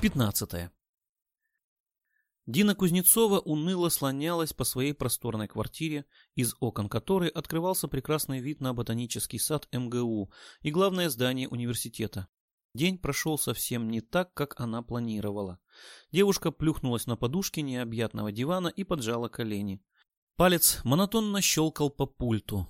15. Дина Кузнецова уныло слонялась по своей просторной квартире, из окон которой открывался прекрасный вид на ботанический сад МГУ и главное здание университета. День прошел совсем не так, как она планировала. Девушка плюхнулась на подушке необъятного дивана и поджала колени. Палец монотонно щелкал по пульту.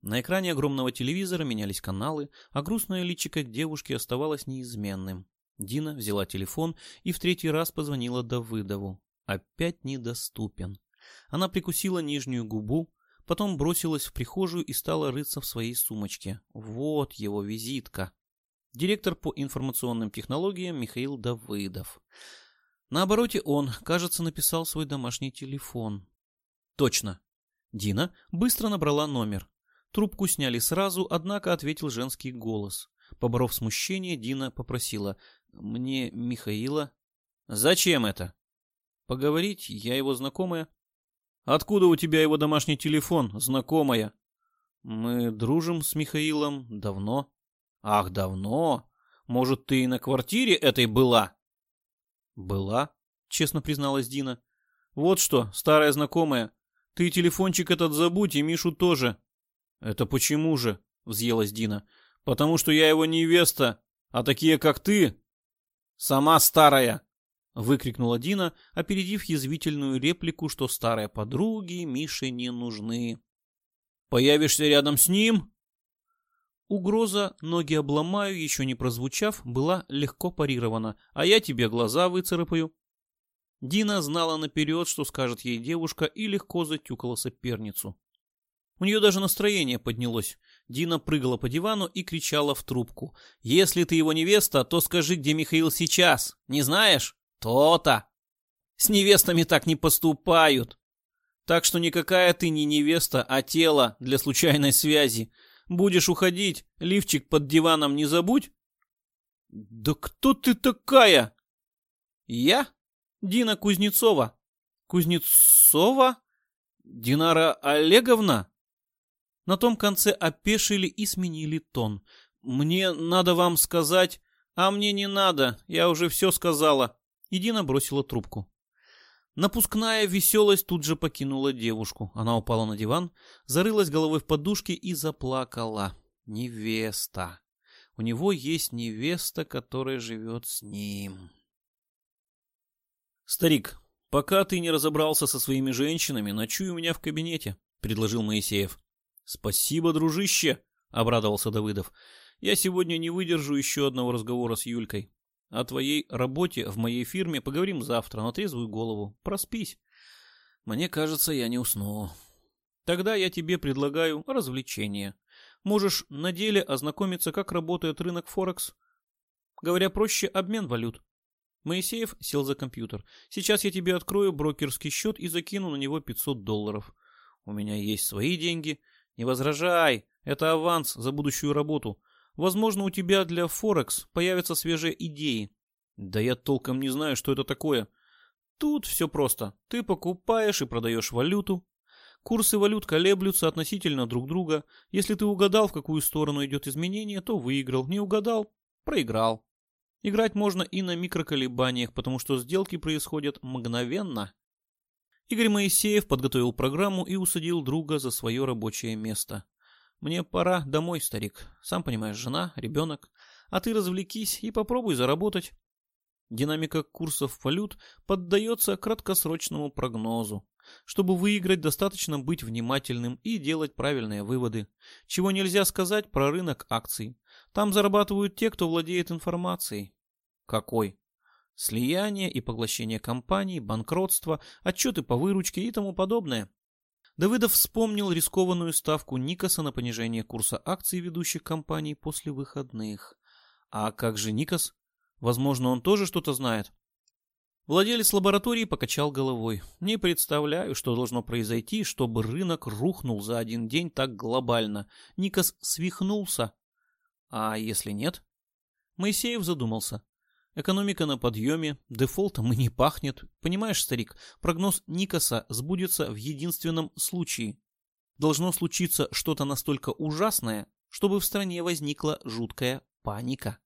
На экране огромного телевизора менялись каналы, а грустное личико девушки оставалось неизменным. Дина взяла телефон и в третий раз позвонила Давыдову. Опять недоступен. Она прикусила нижнюю губу, потом бросилась в прихожую и стала рыться в своей сумочке. Вот его визитка. Директор по информационным технологиям Михаил Давыдов. На обороте он, кажется, написал свой домашний телефон. Точно. Дина быстро набрала номер. Трубку сняли сразу, однако ответил женский голос. Поборов смущение, Дина попросила. Мне Михаила. Зачем это? Поговорить, я его знакомая. Откуда у тебя его домашний телефон, знакомая? Мы дружим с Михаилом давно. Ах, давно? Может, ты и на квартире этой была? Была, честно призналась Дина. Вот что, старая знакомая, ты телефончик этот забудь и Мишу тоже. Это почему же? Взъелась Дина. Потому что я его невеста, а такие, как ты, «Сама старая!» — выкрикнула Дина, опередив язвительную реплику, что старые подруги Мише не нужны. «Появишься рядом с ним?» Угроза «ноги обломаю», еще не прозвучав, была легко парирована, а я тебе глаза выцарапаю. Дина знала наперед, что скажет ей девушка, и легко затюкала соперницу. У нее даже настроение поднялось. Дина прыгала по дивану и кричала в трубку. «Если ты его невеста, то скажи, где Михаил сейчас. Не знаешь? То-то. С невестами так не поступают. Так что никакая ты не невеста, а тело для случайной связи. Будешь уходить, лифчик под диваном не забудь». «Да кто ты такая?» «Я? Дина Кузнецова». «Кузнецова? Динара Олеговна?» На том конце опешили и сменили тон. «Мне надо вам сказать...» «А мне не надо, я уже все сказала». Едина бросила трубку. Напускная веселость тут же покинула девушку. Она упала на диван, зарылась головой в подушке и заплакала. Невеста. У него есть невеста, которая живет с ним. «Старик, пока ты не разобрался со своими женщинами, ночуй у меня в кабинете», — предложил Моисеев. «Спасибо, дружище!» — обрадовался Давыдов. «Я сегодня не выдержу еще одного разговора с Юлькой. О твоей работе в моей фирме поговорим завтра на трезвую голову. Проспись. Мне кажется, я не усну. Тогда я тебе предлагаю развлечение. Можешь на деле ознакомиться, как работает рынок Форекс. Говоря проще, обмен валют. Моисеев сел за компьютер. Сейчас я тебе открою брокерский счет и закину на него 500 долларов. У меня есть свои деньги, не возражай, это аванс за будущую работу. Возможно, у тебя для Форекс появятся свежие идеи. Да я толком не знаю, что это такое. Тут все просто. Ты покупаешь и продаешь валюту. Курсы валют колеблются относительно друг друга. Если ты угадал, в какую сторону идет изменение, то выиграл. Не угадал – проиграл. Играть можно и на микроколебаниях, потому что сделки происходят мгновенно. Игорь Моисеев подготовил программу и усадил друга за свое рабочее место. «Мне пора домой, старик. Сам понимаешь, жена, ребенок. А ты развлекись и попробуй заработать». Динамика курсов валют поддается краткосрочному прогнозу. Чтобы выиграть, достаточно быть внимательным и делать правильные выводы. Чего нельзя сказать про рынок акций. Там зарабатывают те, кто владеет информацией. Какой? Слияние и поглощение компаний, банкротство, отчеты по выручке и тому подобное. Давыдов вспомнил рискованную ставку Никоса на понижение курса акций ведущих компаний после выходных. А как же Никос? Возможно, он тоже что-то знает. Владелец лаборатории покачал головой. Не представляю, что должно произойти, чтобы рынок рухнул за один день так глобально. Никос свихнулся. А если нет? Моисеев задумался. Экономика на подъеме, дефолтом и не пахнет. Понимаешь, старик, прогноз Никоса сбудется в единственном случае. Должно случиться что-то настолько ужасное, чтобы в стране возникла жуткая паника.